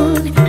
on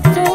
The.